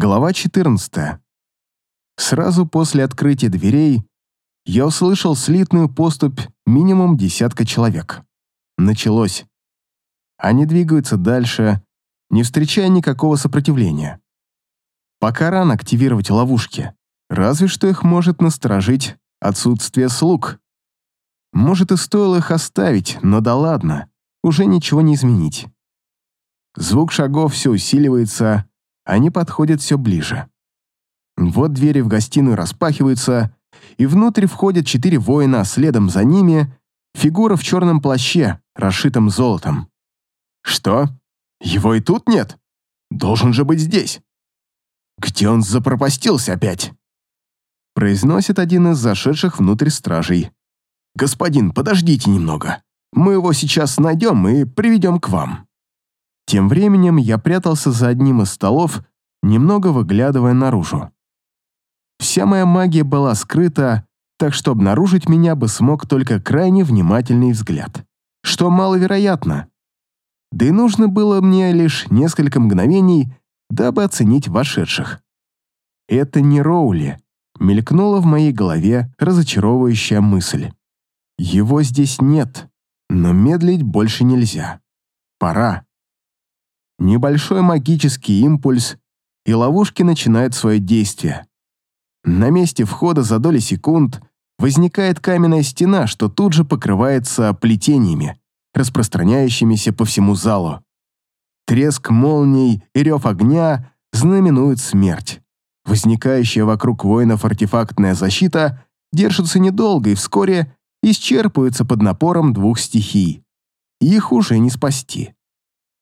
Глава 14. Сразу после открытия дверей я услышал слитную поступь минимум десятка человек. Началось. Они двигаются дальше, не встречая никакого сопротивления. Пока рано активировать ловушки, разве что их может насторожить отсутствие слуг. Может и стоило их оставить, но да ладно, уже ничего не изменить. Звук шагов все усиливается, они подходят все ближе. Вот двери в гостиную распахиваются, и внутрь входят четыре воина, а следом за ними фигура в черном плаще, расшитом золотом. Что? Его и тут нет? Должен же быть здесь. Где он запропастился опять? Произносит один из зашедших внутрь стражей. «Господин, подождите немного. Мы его сейчас найдем и приведем к вам». Тем временем я прятался за одним из столов, немного выглядывая наружу. Вся моя магия была скрыта, так что обнаружить меня бы смог только крайне внимательный взгляд. Что маловероятно. Да и нужно было мне лишь несколько мгновений, дабы оценить вошедших. Это не Роули, мелькнула в моей голове разочаровывающая мысль. Его здесь нет, но медлить больше нельзя. Пора. Небольшой магический импульс, и ловушки начинают свое действие. На месте входа за доли секунд возникает каменная стена, что тут же покрывается плетениями, распространяющимися по всему залу. Треск молний и рев огня знаменуют смерть. Возникающая вокруг воинов артефактная защита держится недолго и вскоре исчерпывается под напором двух стихий. Их уже не спасти.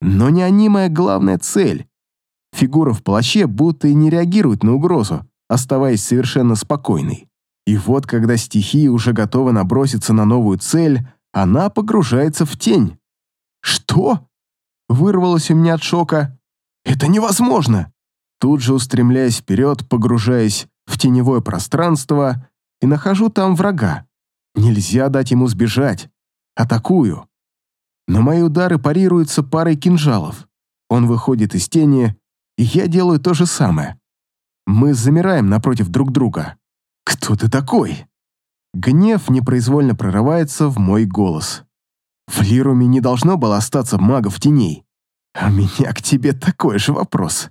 Но не они моя главная цель. Фигура в плаще будто и не реагирует на угрозу, оставаясь совершенно спокойной. И вот, когда стихия уже готова наброситься на новую цель, она погружается в тень. «Что?» — вырвалось у меня от шока. «Это невозможно!» Тут же устремляясь вперед, погружаясь в теневое пространство, и нахожу там врага. Нельзя дать ему сбежать. Атакую но мои удары парируются парой кинжалов. Он выходит из тени, и я делаю то же самое. Мы замираем напротив друг друга. «Кто ты такой?» Гнев непроизвольно прорывается в мой голос. В Лируме не должно было остаться магов теней. А у меня к тебе такой же вопрос.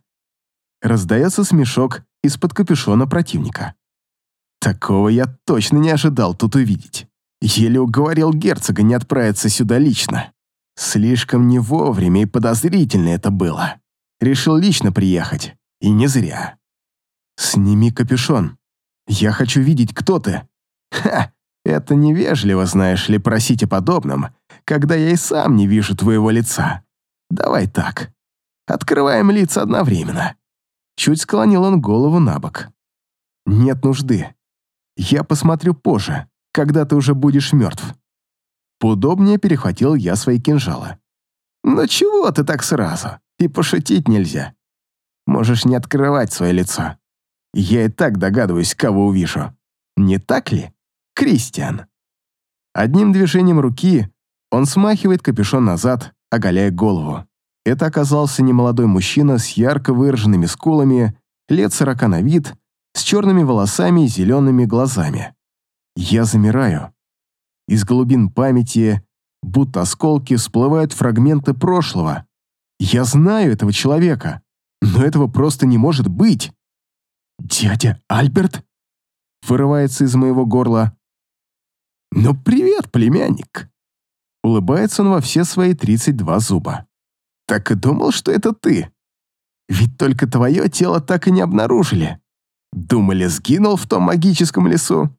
Раздается смешок из-под капюшона противника. Такого я точно не ожидал тут увидеть. Еле уговорил герцога не отправиться сюда лично. Слишком не вовремя и подозрительно это было. Решил лично приехать. И не зря. «Сними капюшон. Я хочу видеть, кто ты». «Ха! Это невежливо, знаешь ли, просить о подобном, когда я и сам не вижу твоего лица. Давай так. Открываем лица одновременно». Чуть склонил он голову на бок. «Нет нужды. Я посмотрю позже, когда ты уже будешь мертв». Поудобнее перехватил я свои кинжалы. «Ну чего ты так сразу? И пошутить нельзя. Можешь не открывать свое лицо. Я и так догадываюсь, кого увижу. Не так ли, Кристиан?» Одним движением руки он смахивает капюшон назад, оголяя голову. Это оказался немолодой мужчина с ярко выраженными скулами, лет сорока на вид, с черными волосами и зелеными глазами. Я замираю. Из глубин памяти, будто осколки, всплывают фрагменты прошлого. Я знаю этого человека, но этого просто не может быть. «Дядя Альберт?» вырывается из моего горла. «Ну, привет, племянник!» Улыбается он во все свои 32 зуба. «Так и думал, что это ты. Ведь только твое тело так и не обнаружили. Думали, сгинул в том магическом лесу.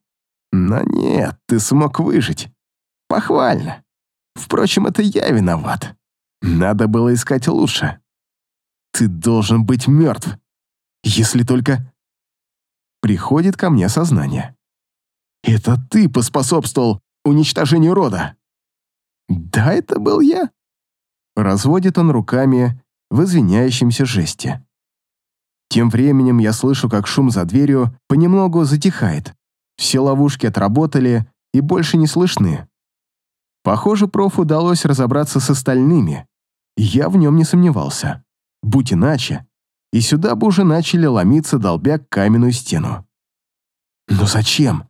Но нет, ты смог выжить. Похвально. Впрочем, это я виноват. Надо было искать лучше. Ты должен быть мертв. Если только... Приходит ко мне сознание. Это ты поспособствовал уничтожению рода. Да, это был я. Разводит он руками в извиняющемся жесте. Тем временем я слышу, как шум за дверью понемногу затихает. Все ловушки отработали и больше не слышны. Похоже, проф удалось разобраться с остальными. Я в нем не сомневался. Будь иначе, и сюда бы уже начали ломиться, долбя каменную стену. «Но зачем?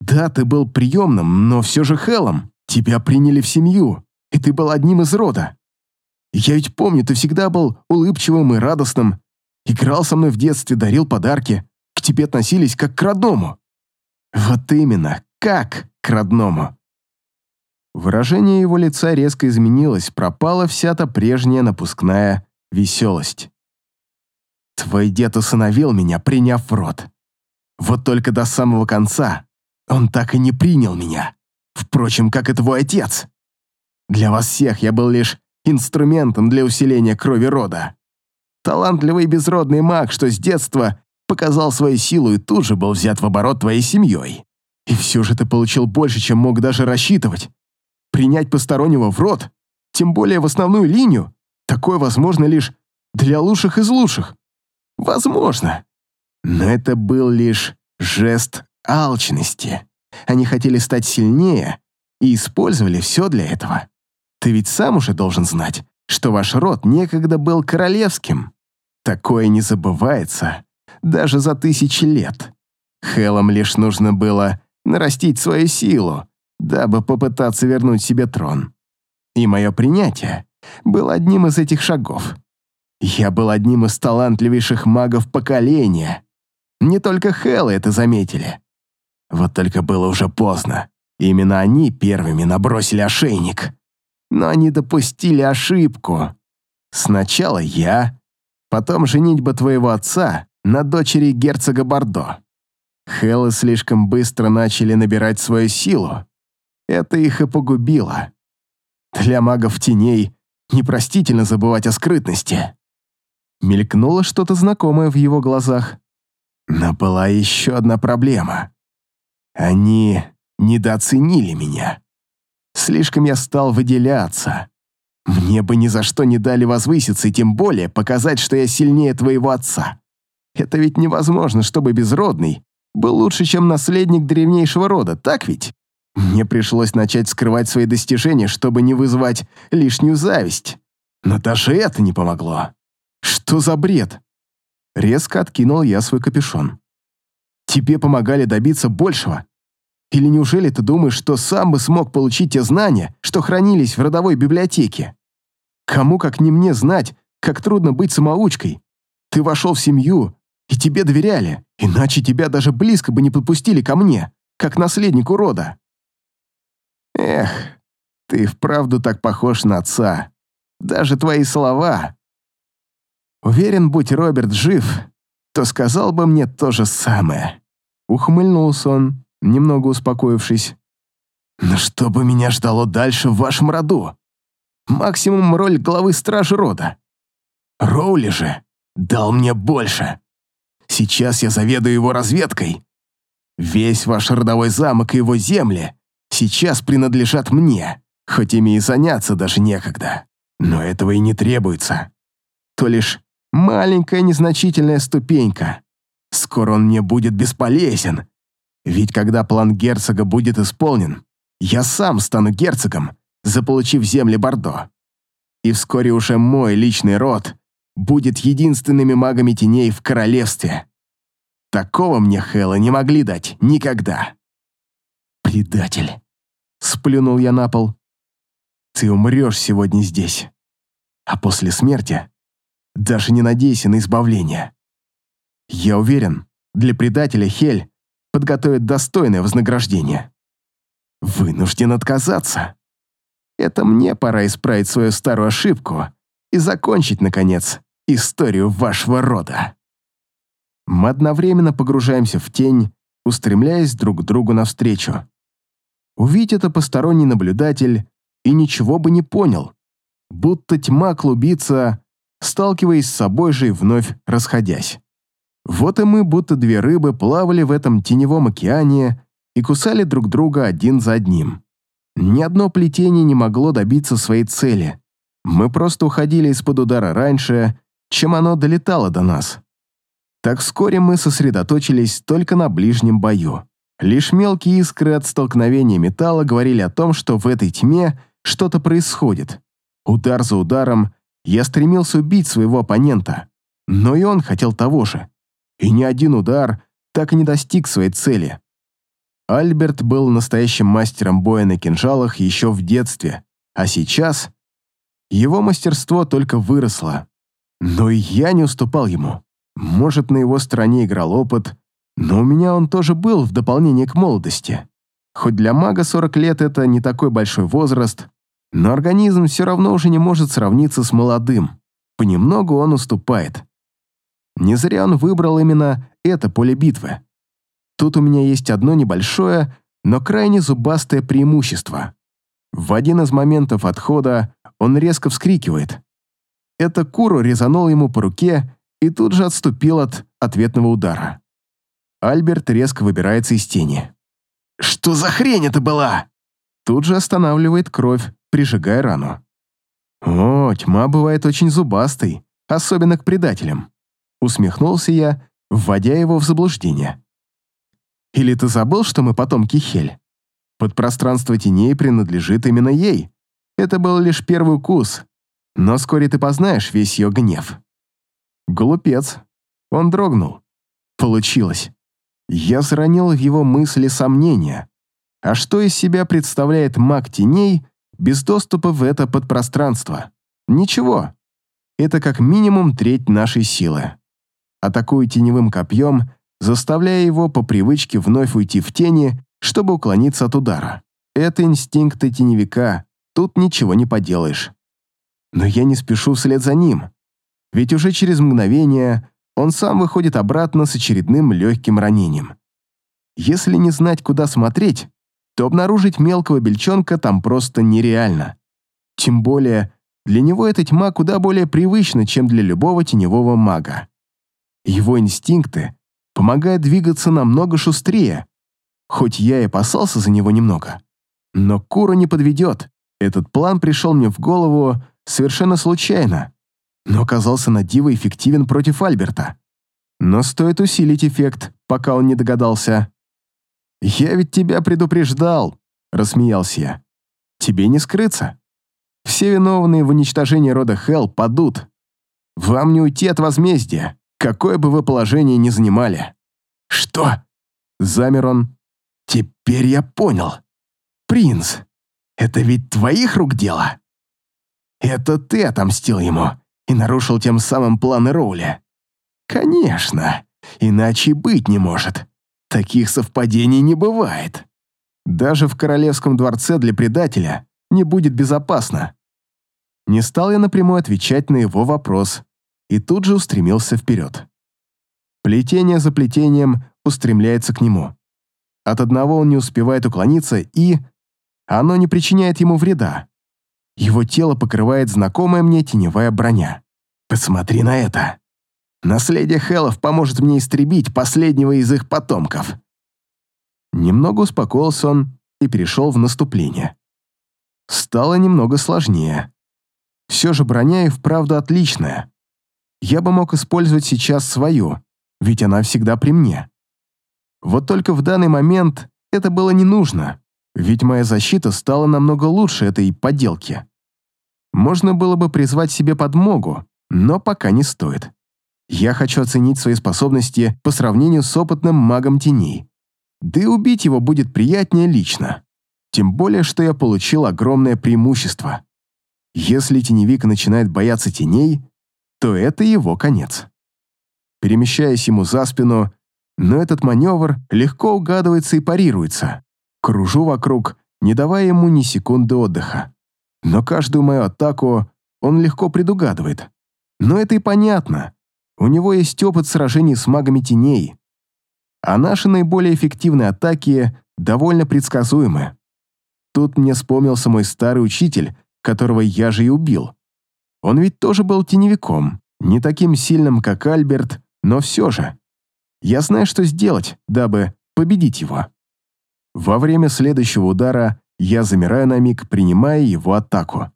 Да, ты был приемным, но все же Хелом. Тебя приняли в семью, и ты был одним из рода. Я ведь помню, ты всегда был улыбчивым и радостным, играл со мной в детстве, дарил подарки, к тебе относились как к родному». «Вот именно, как к родному?» Выражение его лица резко изменилось, пропала вся та прежняя напускная веселость. «Твой дед усыновил меня, приняв в рот. Вот только до самого конца он так и не принял меня. Впрочем, как и твой отец. Для вас всех я был лишь инструментом для усиления крови рода. Талантливый безродный маг, что с детства показал свою силу и тут же был взят в оборот твоей семьей. И все же ты получил больше, чем мог даже рассчитывать. Принять постороннего в рот, тем более в основную линию, такое возможно лишь для лучших из лучших. Возможно. Но это был лишь жест алчности. Они хотели стать сильнее и использовали все для этого. Ты ведь сам уже должен знать, что ваш род некогда был королевским. Такое не забывается даже за тысячи лет. Хелам лишь нужно было нарастить свою силу, дабы попытаться вернуть себе трон. И мое принятие было одним из этих шагов. Я был одним из талантливейших магов поколения. Не только Хеллы это заметили. Вот только было уже поздно. Именно они первыми набросили ошейник. Но они допустили ошибку. Сначала я, потом женитьба твоего отца на дочери герцога Бордо. Хеллы слишком быстро начали набирать свою силу. Это их и погубило. Для магов теней непростительно забывать о скрытности. Мелькнуло что-то знакомое в его глазах. Но была еще одна проблема. Они недооценили меня. Слишком я стал выделяться. Мне бы ни за что не дали возвыситься и тем более показать, что я сильнее твоего отца. Это ведь невозможно, чтобы безродный был лучше, чем наследник древнейшего рода, так ведь? Мне пришлось начать скрывать свои достижения, чтобы не вызвать лишнюю зависть. Но даже это не помогло. Что за бред? Резко откинул я свой капюшон. Тебе помогали добиться большего? Или неужели ты думаешь, что сам бы смог получить те знания, что хранились в родовой библиотеке? Кому, как не мне, знать, как трудно быть самоучкой? Ты вошел в семью, и тебе доверяли, иначе тебя даже близко бы не подпустили ко мне, как наследнику рода. Эх, ты вправду так похож на отца. Даже твои слова. Уверен, будь Роберт жив, то сказал бы мне то же самое. Ухмыльнулся он, немного успокоившись. Но что бы меня ждало дальше в вашем роду? Максимум роль главы стражи рода. Роули же дал мне больше. Сейчас я заведую его разведкой. Весь ваш родовой замок и его земли сейчас принадлежат мне, хоть ими и заняться даже некогда. Но этого и не требуется. То лишь маленькая незначительная ступенька. Скоро он мне будет бесполезен. Ведь когда план герцога будет исполнен, я сам стану герцогом, заполучив земли Бордо. И вскоре уже мой личный род будет единственными магами теней в королевстве. Такого мне Хэлла не могли дать никогда. «Предатель!» — сплюнул я на пол. «Ты умрешь сегодня здесь. А после смерти даже не надейся на избавление. Я уверен, для предателя Хель подготовит достойное вознаграждение. Вынужден отказаться. Это мне пора исправить свою старую ошибку и закончить, наконец, историю вашего рода. Мы одновременно погружаемся в тень, устремляясь друг к другу навстречу. Увидеть это посторонний наблюдатель и ничего бы не понял, будто тьма клубится, сталкиваясь с собой же и вновь расходясь. Вот и мы, будто две рыбы, плавали в этом теневом океане и кусали друг друга один за одним. Ни одно плетение не могло добиться своей цели. Мы просто уходили из-под удара раньше, чем оно долетало до нас. Так вскоре мы сосредоточились только на ближнем бою. Лишь мелкие искры от столкновения металла говорили о том, что в этой тьме что-то происходит. Удар за ударом я стремился убить своего оппонента, но и он хотел того же. И ни один удар так и не достиг своей цели. Альберт был настоящим мастером боя на кинжалах еще в детстве, а сейчас его мастерство только выросло. Но и я не уступал ему. Может, на его стороне играл опыт, но у меня он тоже был в дополнение к молодости. Хоть для мага 40 лет это не такой большой возраст, но организм все равно уже не может сравниться с молодым. Понемногу он уступает. Не зря он выбрал именно это поле битвы. Тут у меня есть одно небольшое, но крайне зубастое преимущество. В один из моментов отхода он резко вскрикивает. Это Куру резанул ему по руке и тут же отступил от ответного удара. Альберт резко выбирается из тени. «Что за хрень это была?» Тут же останавливает кровь, прижигая рану. «О, тьма бывает очень зубастой, особенно к предателям», усмехнулся я, вводя его в заблуждение. «Или ты забыл, что мы потомки Хель? Подпространство теней принадлежит именно ей. Это был лишь первый укус, но вскоре ты познаешь весь ее гнев». Глупец. Он дрогнул. Получилось. Я заронил в его мысли сомнения. А что из себя представляет маг теней без доступа в это подпространство? Ничего. Это как минимум треть нашей силы. Атакую теневым копьем, заставляя его по привычке вновь уйти в тени, чтобы уклониться от удара. Это инстинкты теневика, тут ничего не поделаешь. Но я не спешу вслед за ним, ведь уже через мгновение он сам выходит обратно с очередным легким ранением. Если не знать, куда смотреть, то обнаружить мелкого бельчонка там просто нереально. Тем более, для него эта тьма куда более привычна, чем для любого теневого мага. Его инстинкты помогают двигаться намного шустрее, хоть я и опасался за него немного. Но Кура не подведет. Этот план пришел мне в голову совершенно случайно, но оказался на диво эффективен против Альберта. Но стоит усилить эффект, пока он не догадался. «Я ведь тебя предупреждал», — рассмеялся я. «Тебе не скрыться. Все виновные в уничтожении рода Хелл падут. Вам не уйти от возмездия, какое бы вы положение ни занимали». «Что?» — замер он. «Теперь я понял. Принц, это ведь твоих рук дело?» «Это ты отомстил ему и нарушил тем самым планы Роули?» «Конечно, иначе быть не может. Таких совпадений не бывает. Даже в королевском дворце для предателя не будет безопасно». Не стал я напрямую отвечать на его вопрос и тут же устремился вперед. Плетение за плетением устремляется к нему. От одного он не успевает уклониться и... Оно не причиняет ему вреда. Его тело покрывает знакомая мне теневая броня. Посмотри на это. Наследие Хеллов поможет мне истребить последнего из их потомков. Немного успокоился он и перешел в наступление. Стало немного сложнее. Все же броня и вправду отличная. Я бы мог использовать сейчас свою, ведь она всегда при мне. Вот только в данный момент это было не нужно. Ведь моя защита стала намного лучше этой подделки. Можно было бы призвать себе подмогу, но пока не стоит. Я хочу оценить свои способности по сравнению с опытным магом теней. Да и убить его будет приятнее лично. Тем более, что я получил огромное преимущество. Если теневик начинает бояться теней, то это его конец. Перемещаясь ему за спину, но этот маневр легко угадывается и парируется. Кружу вокруг, не давая ему ни секунды отдыха. Но каждую мою атаку он легко предугадывает. Но это и понятно. У него есть опыт сражений с магами теней. А наши наиболее эффективные атаки довольно предсказуемы. Тут мне вспомнился мой старый учитель, которого я же и убил. Он ведь тоже был теневиком, не таким сильным, как Альберт, но все же. Я знаю, что сделать, дабы победить его. Во время следующего удара я замираю на миг, принимая его атаку.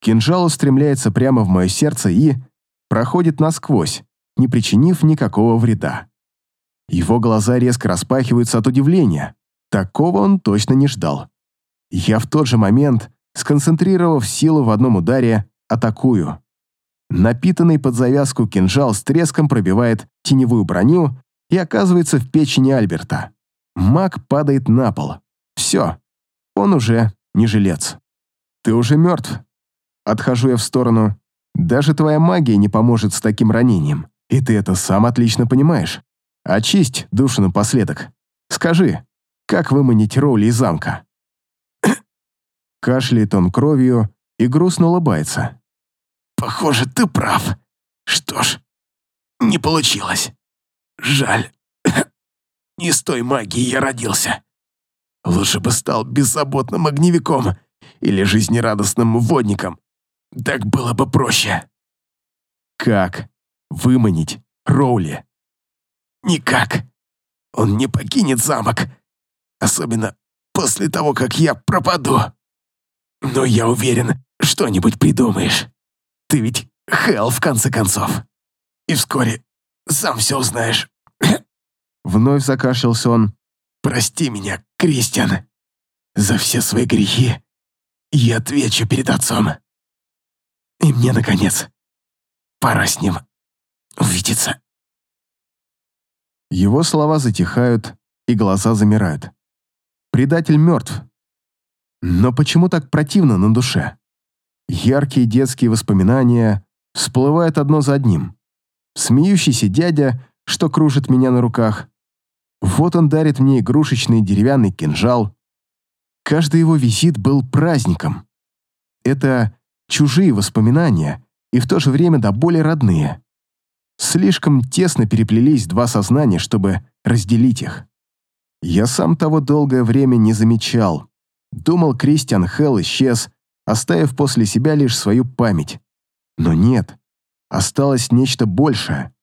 Кинжал устремляется прямо в мое сердце и проходит насквозь, не причинив никакого вреда. Его глаза резко распахиваются от удивления. Такого он точно не ждал. Я в тот же момент, сконцентрировав силу в одном ударе, атакую. Напитанный под завязку кинжал с треском пробивает теневую броню и оказывается в печени Альберта. Маг падает на пол. Все, он уже не жилец. Ты уже мертв. Отхожу я в сторону. Даже твоя магия не поможет с таким ранением, и ты это сам отлично понимаешь. Очисть душу напоследок. Скажи, как выманить Роули из замка?» Кашляет он кровью и грустно улыбается. «Похоже, ты прав. Что ж, не получилось. Жаль. Не с той магией я родился. Лучше бы стал беззаботным огневиком или жизнерадостным водником. Так было бы проще». «Как выманить Роули?» «Никак. Он не покинет замок. Особенно после того, как я пропаду. Но я уверен, что-нибудь придумаешь. Ты ведь Хелл, в конце концов. И вскоре сам все узнаешь». Вновь закашлялся он. «Прости меня, Кристиан, за все свои грехи. Я отвечу перед отцом. И мне, наконец, пора с ним увидеться». Его слова затихают, и глаза замирают. Предатель мертв. Но почему так противно на душе? Яркие детские воспоминания всплывают одно за одним. Смеющийся дядя, что кружит меня на руках. Вот он дарит мне игрушечный деревянный кинжал. Каждый его визит был праздником. Это чужие воспоминания и в то же время до боли родные. Слишком тесно переплелись два сознания, чтобы разделить их. Я сам того долгое время не замечал. Думал, Кристиан Хелл исчез, оставив после себя лишь свою память. Но нет, осталось нечто большее.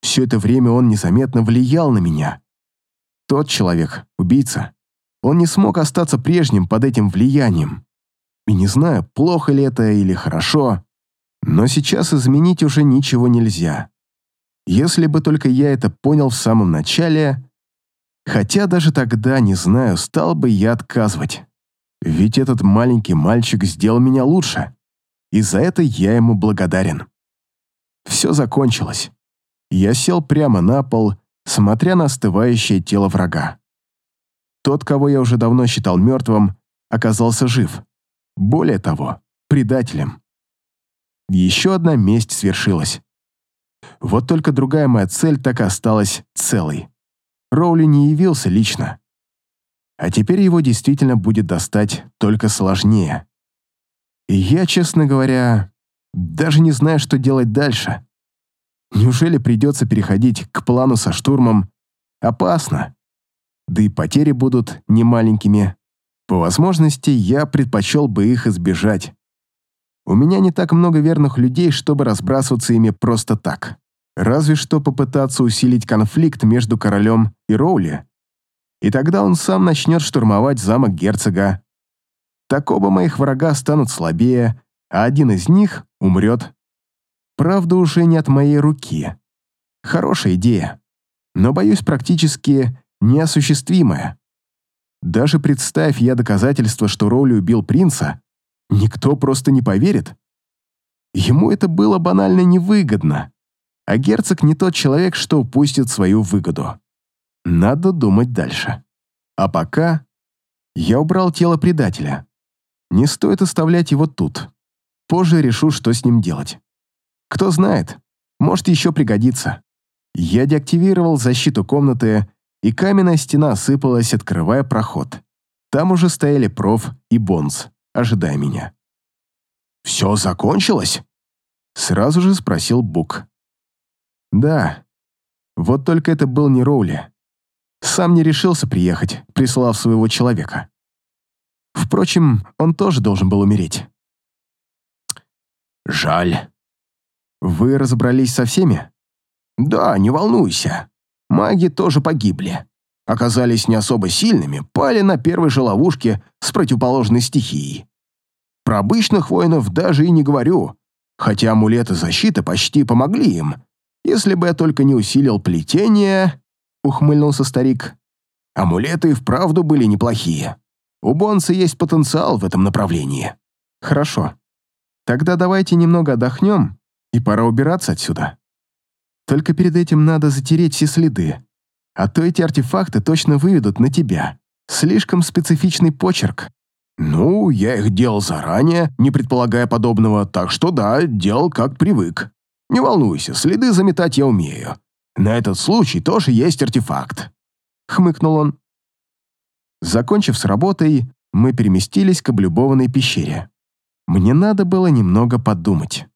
Все это время он незаметно влиял на меня. Тот человек, убийца, он не смог остаться прежним под этим влиянием. И не знаю, плохо ли это или хорошо, но сейчас изменить уже ничего нельзя. Если бы только я это понял в самом начале, хотя даже тогда, не знаю, стал бы я отказывать. Ведь этот маленький мальчик сделал меня лучше, и за это я ему благодарен. Все закончилось. Я сел прямо на пол, смотря на остывающее тело врага. Тот, кого я уже давно считал мертвым, оказался жив. Более того, предателем. Еще одна месть свершилась. Вот только другая моя цель так и осталась целой. Роули не явился лично. А теперь его действительно будет достать только сложнее. И я, честно говоря, даже не знаю, что делать дальше. Неужели придется переходить к плану со штурмом? Опасно. Да и потери будут немаленькими. По возможности, я предпочел бы их избежать. У меня не так много верных людей, чтобы разбрасываться ими просто так. Разве что попытаться усилить конфликт между королем и Роули. И тогда он сам начнет штурмовать замок герцога. Так оба моих врага станут слабее, а один из них умрет. Правда, уже не от моей руки. Хорошая идея, но, боюсь, практически неосуществимая. Даже представь я доказательства, что Роули убил принца, никто просто не поверит. Ему это было банально невыгодно, а герцог не тот человек, что упустит свою выгоду. Надо думать дальше. А пока я убрал тело предателя. Не стоит оставлять его тут. Позже решу, что с ним делать. Кто знает, может еще пригодится. Я деактивировал защиту комнаты, и каменная стена осыпалась, открывая проход. Там уже стояли проф и бонс ожидая меня. «Все закончилось?» Сразу же спросил Бук. «Да. Вот только это был не Роули. Сам не решился приехать, прислав своего человека. Впрочем, он тоже должен был умереть». «Жаль». «Вы разобрались со всеми?» «Да, не волнуйся. Маги тоже погибли оказались не особо сильными, пали на первой же ловушке с противоположной стихией. Про обычных воинов даже и не говорю, хотя амулеты защиты почти помогли им. Если бы я только не усилил плетение, ухмыльнулся старик. Амулеты и вправду были неплохие. У Бонса есть потенциал в этом направлении. Хорошо. Тогда давайте немного отдохнем, и пора убираться отсюда. Только перед этим надо затереть все следы, а то эти артефакты точно выведут на тебя. Слишком специфичный почерк. Ну, я их делал заранее, не предполагая подобного, так что да, делал как привык. Не волнуйся, следы заметать я умею. На этот случай тоже есть артефакт. Хмыкнул он. Закончив с работой, мы переместились к облюбованной пещере. Мне надо было немного подумать.